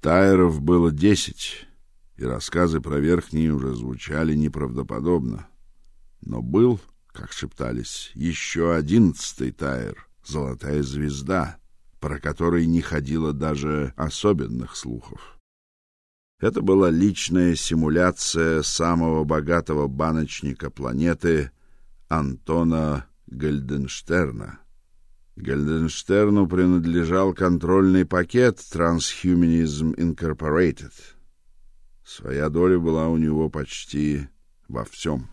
Тайров было десять, и рассказы про верхние уже звучали неправдоподобно. Но был, как шептались, еще одиннадцатый Тайр, золотая звезда, про который не ходило даже особенных слухов. Это была личная симуляция самого богатого баночника планеты Антона Гальденштерна. Гальденштерну принадлежал контрольный пакет Transhumanism Incorporated. Своя доля была у него почти во всем.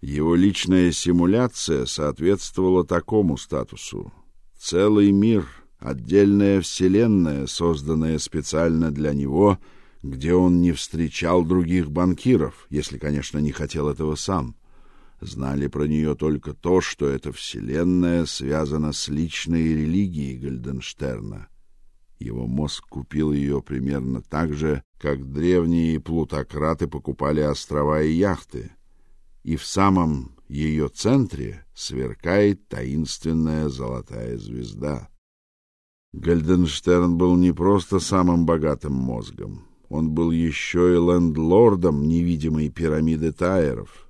Его личная симуляция соответствовала такому статусу. Целый мир, отдельная вселенная, созданная специально для него — где он не встречал других банкиров, если, конечно, не хотел этого сам. Знали про нее только то, что эта вселенная связана с личной религией Гальденштерна. Его мозг купил ее примерно так же, как древние плутократы покупали острова и яхты. И в самом ее центре сверкает таинственная золотая звезда. Гальденштерн был не просто самым богатым мозгом, он был еще и лендлордом невидимой пирамиды Тайеров.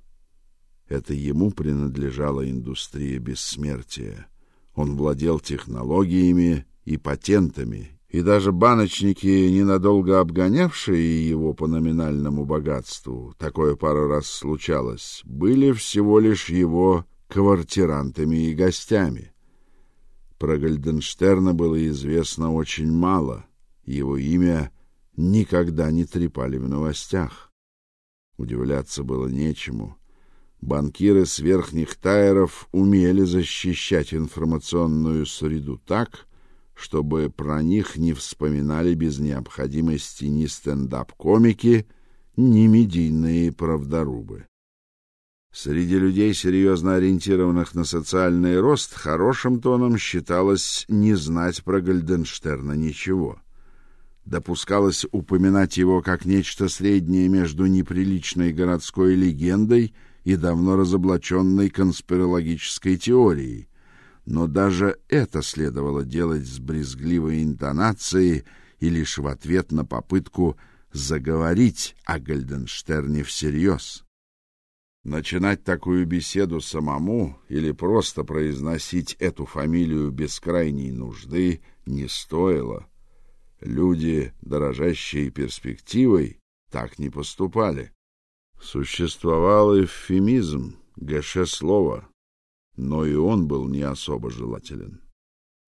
Это ему принадлежала индустрия бессмертия. Он владел технологиями и патентами, и даже баночники, ненадолго обгонявшие его по номинальному богатству, такое пару раз случалось, были всего лишь его квартирантами и гостями. Про Гальденштерна было известно очень мало. Его имя никогда не трепали в новостях. Удивляться было нечему. Банкиры с верхних тайров умели защищать информационную среду так, чтобы про них не вспоминали без необходимости ни стендап-комики, ни медийные правдорубы. Среди людей, серьезно ориентированных на социальный рост, хорошим тоном считалось не знать про Гальденштерна ничего допускалось упоминать его как нечто среднее между неприличной городской легендой и давно разоблаченной конспирологической теорией. Но даже это следовало делать с брезгливой интонацией и лишь в ответ на попытку заговорить о Гальденштерне всерьез. Начинать такую беседу самому или просто произносить эту фамилию без крайней нужды не стоило. Люди, дорожащие перспективой, так не поступали. Существовал эвфемизм, гэше слово, но и он был не особо желателен.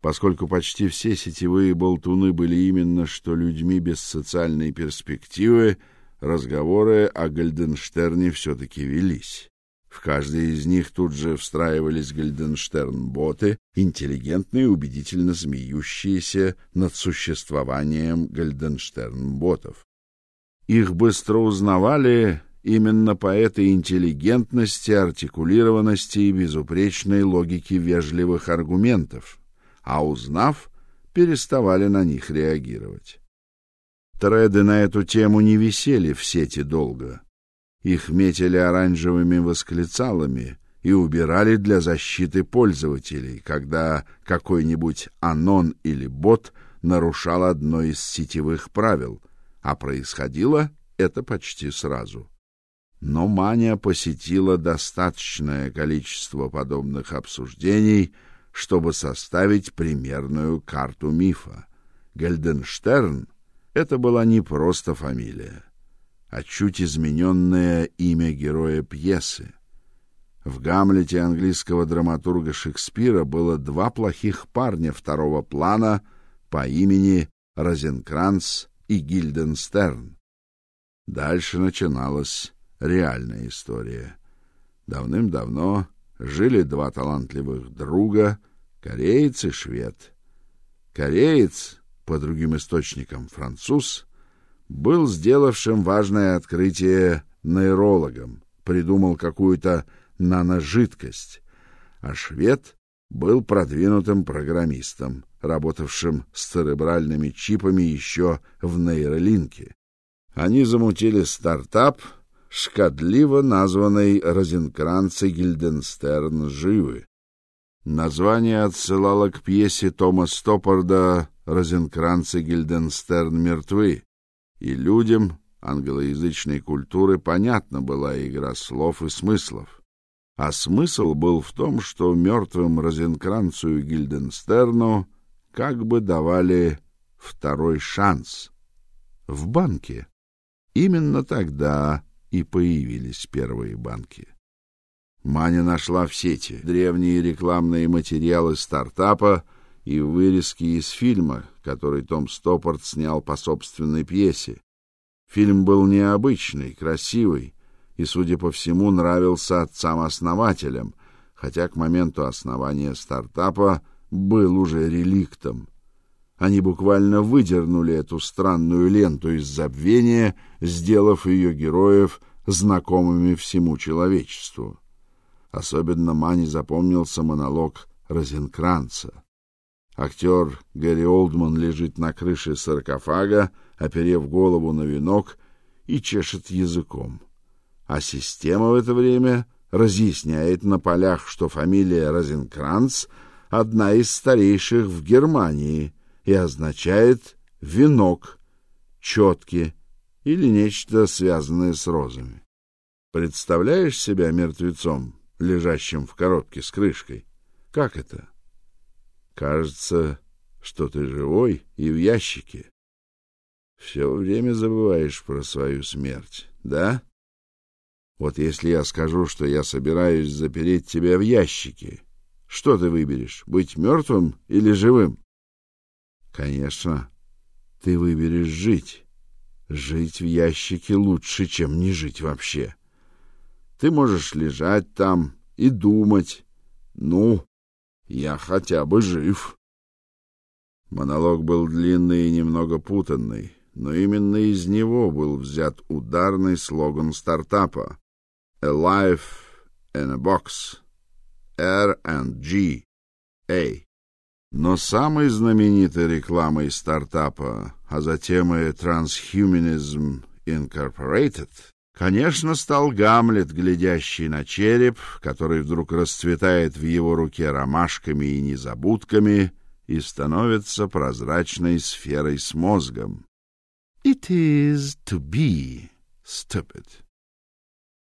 Поскольку почти все сетевые болтуны были именно что людьми без социальной перспективы, разговоры о Гальденштерне все-таки велись. В каждый из них тут же встраивались Гальденштерн-боты, интеллигентные убедительно смеющиеся над существованием Гальденштерн-ботов. Их быстро узнавали именно по этой интеллигентности, артикулированности и безупречной логике вежливых аргументов, а узнав, переставали на них реагировать. Треды на эту тему не висели в сети долго. Их метили оранжевыми восклицалами и убирали для защиты пользователей, когда какой-нибудь анон или бот нарушал одно из сетевых правил, а происходило это почти сразу. Но мания посетила достаточное количество подобных обсуждений, чтобы составить примерную карту мифа. Гальденштерн это была не просто фамилия а чуть измененное имя героя пьесы. В Гамлете английского драматурга Шекспира было два плохих парня второго плана по имени Розенкранц и Гильденстерн. Дальше начиналась реальная история. Давным-давно жили два талантливых друга, кореец и швед. Кореец, по другим источникам француз, был сделавшим важное открытие нейрологом, придумал какую-то наножидкость, а швед был продвинутым программистом, работавшим с церебральными чипами еще в нейролинке. Они замутили стартап, шкодливо названный Розенкранц и Гильденстерн живы. Название отсылало к пьесе Тома Стоппарда Розенкранц и Гильденстерн мертвы, и людям англоязычной культуры понятна была игра слов и смыслов. А смысл был в том, что мертвым Розенкранцу и Гильденстерну как бы давали второй шанс в банке. Именно тогда и появились первые банки. Маня нашла в сети древние рекламные материалы стартапа и вырезки из фильма, который Том Стоппорт снял по собственной пьесе. Фильм был необычный, красивый и, судя по всему, нравился отцам-основателям, хотя к моменту основания стартапа был уже реликтом. Они буквально выдернули эту странную ленту из забвения, сделав ее героев знакомыми всему человечеству. Особенно Мане запомнился монолог Розенкранца. Актер Гэри Олдман лежит на крыше саркофага, оперев голову на венок и чешет языком. А система в это время разъясняет на полях, что фамилия Розенкранц одна из старейших в Германии и означает венок, четки или нечто связанное с розами. Представляешь себя мертвецом, лежащим в коробке с крышкой? Как это? Кажется, что ты живой и в ящике. Все время забываешь про свою смерть, да? Вот если я скажу, что я собираюсь запереть тебя в ящике, что ты выберешь, быть мертвым или живым? Конечно, ты выберешь жить. Жить в ящике лучше, чем не жить вообще. Ты можешь лежать там и думать. Ну, я хотя бы жив. Монолог был длинный и немного путанный, но именно из него был взят ударный слоган стартапа A life in a box. R and G. A. Но самой знаменитой рекламой стартапа, а затем и Transhumanism Incorporated, конечно, стал Гамлет, глядящий на череп, который вдруг расцветает в его руке ромашками и незабудками и становится прозрачной сферой с мозгом. It is to be stupid.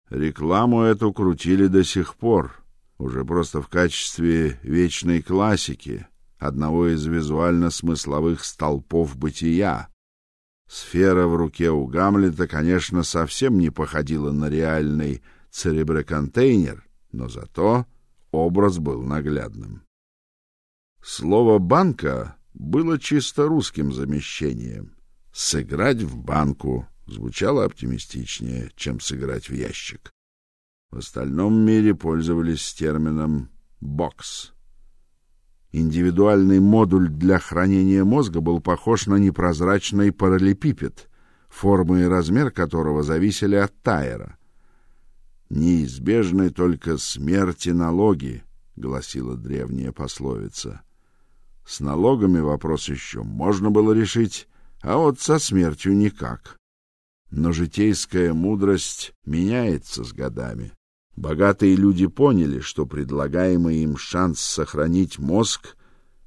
Рекламу эту крутили до сих пор, уже просто в качестве вечной классики, одного из визуально-смысловых столпов бытия. Сфера в руке у Гамлета, конечно, совсем не походила на реальный цереброконтейнер, но зато образ был наглядным. Слово банка было чисто русским замещением. Сыграть в банку звучало оптимистичнее, чем сыграть в ящик. В остальном мире пользовались термином бокс. Индивидуальный модуль для хранения мозга был похож на непрозрачный параллелепипед, форма и размер которого зависели от тайера. Неизбежны только смерть и налоги, гласила древняя пословица. С налогами вопрос еще можно было решить, а вот со смертью никак. Но житейская мудрость меняется с годами. Богатые люди поняли, что предлагаемый им шанс сохранить мозг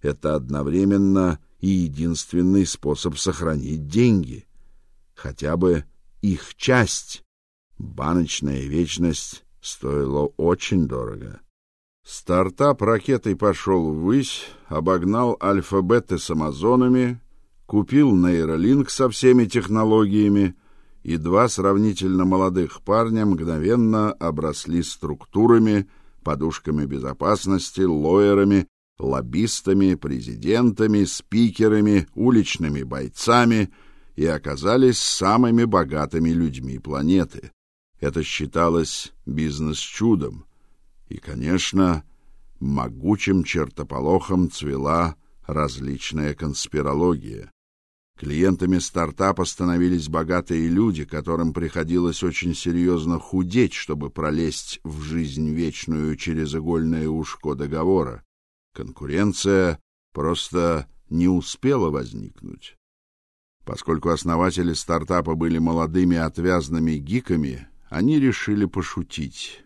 это одновременно и единственный способ сохранить деньги, хотя бы их часть. Баночная вечность стоила очень дорого. Стартап ракетой пошел ввысь, обогнал альфа-беты с амазонами, купил нейролинк со всеми технологиями и два сравнительно молодых парня мгновенно обросли структурами, подушками безопасности, лоерами, лоббистами, президентами, спикерами, уличными бойцами и оказались самыми богатыми людьми планеты. Это считалось бизнес-чудом. И, конечно, могучим чертополохом цвела различная конспирология. Клиентами стартапа становились богатые люди, которым приходилось очень серьезно худеть, чтобы пролезть в жизнь вечную через игольное ушко договора. Конкуренция просто не успела возникнуть. Поскольку основатели стартапа были молодыми отвязными гиками, они решили пошутить.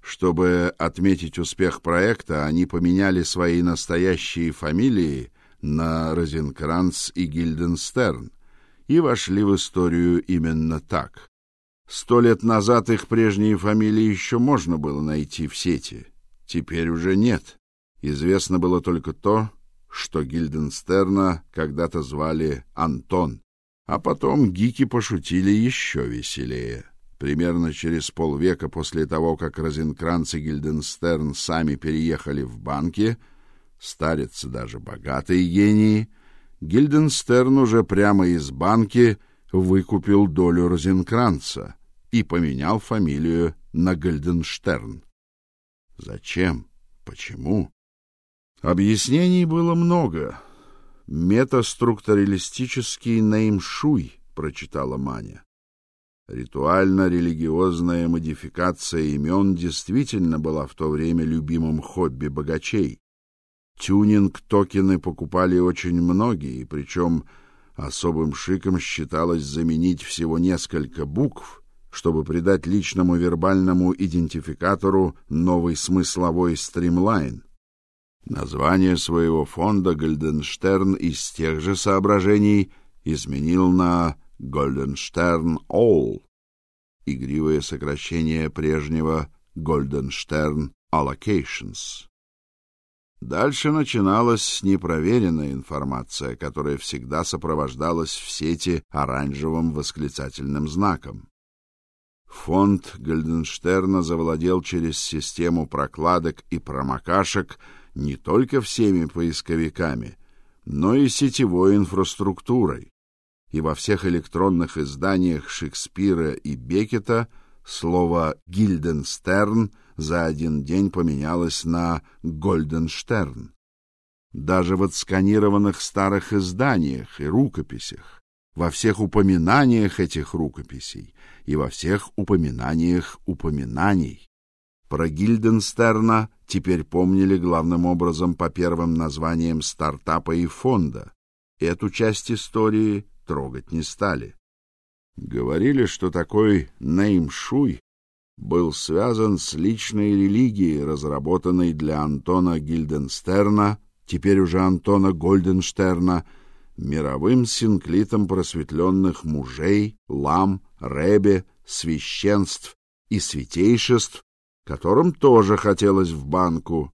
Чтобы отметить успех проекта, они поменяли свои настоящие фамилии на Розенкранц и Гильденстерн и вошли в историю именно так. Сто лет назад их прежние фамилии еще можно было найти в сети. Теперь уже нет. Известно было только то, что Гильденстерна когда-то звали Антон, а потом гики пошутили еще веселее. Примерно через полвека после того, как Розенкранц и Гильденстерн сами переехали в банки, старец даже богатые гении, Гильденстерн уже прямо из банки выкупил долю Розенкранца и поменял фамилию на Гильденштерн. Зачем? Почему? Объяснений было много. Метаструктуралистический неймшуй, прочитала Маня. Ритуально-религиозная модификация имен действительно была в то время любимым хобби богачей. Тюнинг-токены покупали очень многие, причем особым шиком считалось заменить всего несколько букв, чтобы придать личному вербальному идентификатору новый смысловой стримлайн. Название своего фонда Гольденштерн из тех же соображений изменил на Гольденштерн All, игривое сокращение прежнего Гольденштерн Allocations. Дальше начиналась непроверенная информация, которая всегда сопровождалась в сети оранжевым восклицательным знаком. Фонд Гольденштерна завладел через систему прокладок и промокашек не только всеми поисковиками, но и сетевой инфраструктурой. И во всех электронных изданиях Шекспира и Беккета слово Гильденстерн за один день поменялось на Гольденштерн. Даже в отсканированных старых изданиях и рукописях, во всех упоминаниях этих рукописей и во всех упоминаниях упоминаний про Гильденстерна теперь помнили главным образом по первым названиям стартапа и фонда. Эту часть истории трогать не стали. Говорили, что такой неймшуй был связан с личной религией, разработанной для Антона Гильденстерна, теперь уже Антона Гольденштерна, мировым синклитом просветленных мужей, лам, ребе, священств и святейшеств, которым тоже хотелось в банку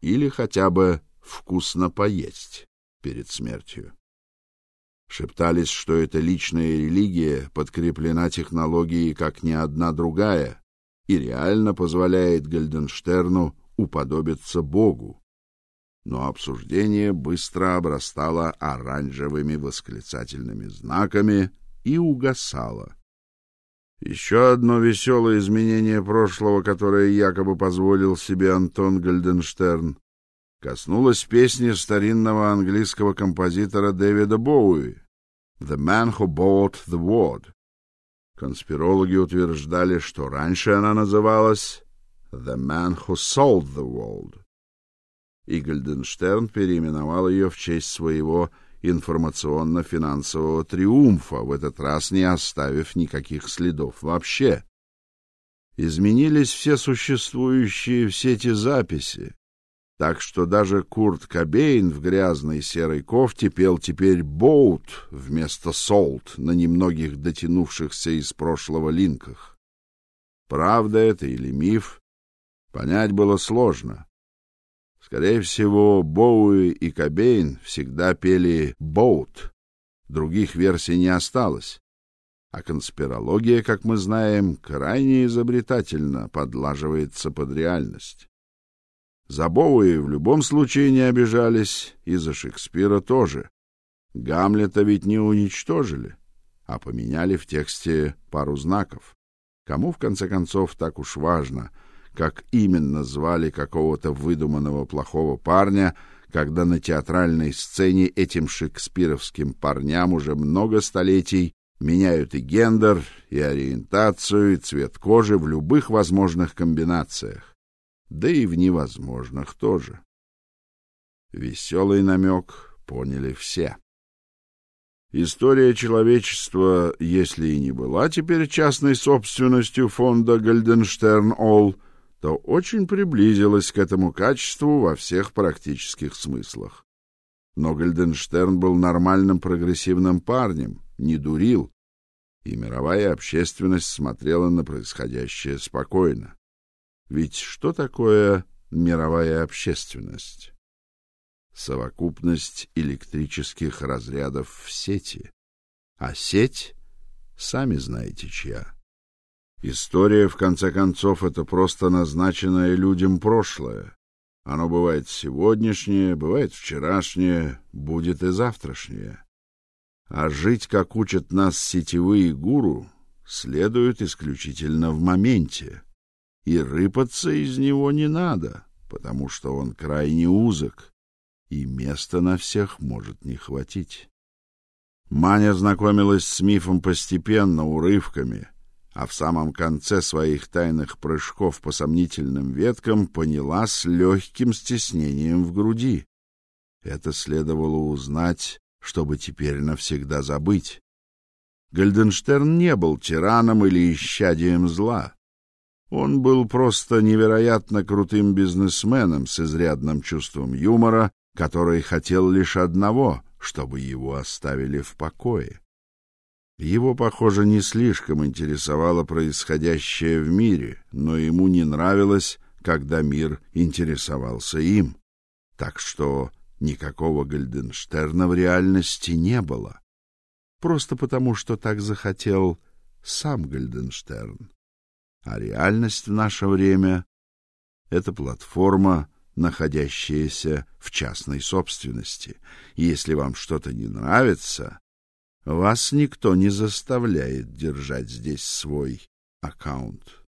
или хотя бы вкусно поесть перед смертью. Шептались, что эта личная религия подкреплена технологией как ни одна другая и реально позволяет Гальденштерну уподобиться Богу. Но обсуждение быстро обрастало оранжевыми восклицательными знаками и угасало. Еще одно веселое изменение прошлого, которое якобы позволил себе Антон Гальденштерн, коснулось песни старинного английского композитора Дэвида Боуи «The Man Who Bought the World». Конспирологи утверждали, что раньше она называлась «The Man Who Sold the World». И Гальденштерн переименовал ее в честь своего информационно-финансового триумфа, в этот раз не оставив никаких следов вообще. Изменились все существующие в сети записи, так что даже Курт Кобейн в грязной серой кофте пел теперь «Боут» вместо «Солт» на немногих дотянувшихся из прошлого линках. Правда это или миф, понять было сложно. Скорее всего, Боуи и Кобейн всегда пели «Боут». Других версий не осталось. А конспирология, как мы знаем, крайне изобретательно подлаживается под реальность. За Боуи в любом случае не обижались, и за Шекспира тоже. Гамлета ведь не уничтожили, а поменяли в тексте пару знаков. Кому, в конце концов, так уж важно — как именно звали какого-то выдуманного плохого парня, когда на театральной сцене этим шекспировским парням уже много столетий меняют и гендер, и ориентацию, и цвет кожи в любых возможных комбинациях, да и в невозможных тоже. Веселый намек поняли все. История человечества, если и не была теперь частной собственностью фонда Гальденштерн-Олл, то очень приблизилась к этому качеству во всех практических смыслах. Но Гальденштерн был нормальным прогрессивным парнем, не дурил, и мировая общественность смотрела на происходящее спокойно. Ведь что такое мировая общественность? Совокупность электрических разрядов в сети. А сеть, сами знаете чья. История, в конце концов, это просто назначенное людям прошлое. Оно бывает сегодняшнее, бывает вчерашнее, будет и завтрашнее. А жить, как учат нас сетевые гуру, следует исключительно в моменте. И рыпаться из него не надо, потому что он крайне узок, и места на всех может не хватить. Маня знакомилась с мифом постепенно, урывками, а в самом конце своих тайных прыжков по сомнительным веткам поняла с легким стеснением в груди. Это следовало узнать, чтобы теперь навсегда забыть. Гальденштерн не был тираном или исчадием зла. Он был просто невероятно крутым бизнесменом с изрядным чувством юмора, который хотел лишь одного, чтобы его оставили в покое. Его, похоже, не слишком интересовало происходящее в мире, но ему не нравилось, когда мир интересовался им. Так что никакого Гальденштерна в реальности не было. Просто потому, что так захотел сам Гальденштерн. А реальность в наше время это платформа, находящаяся в частной собственности. Если вам что-то не нравится, вас никто не заставляет держать здесь свой аккаунт.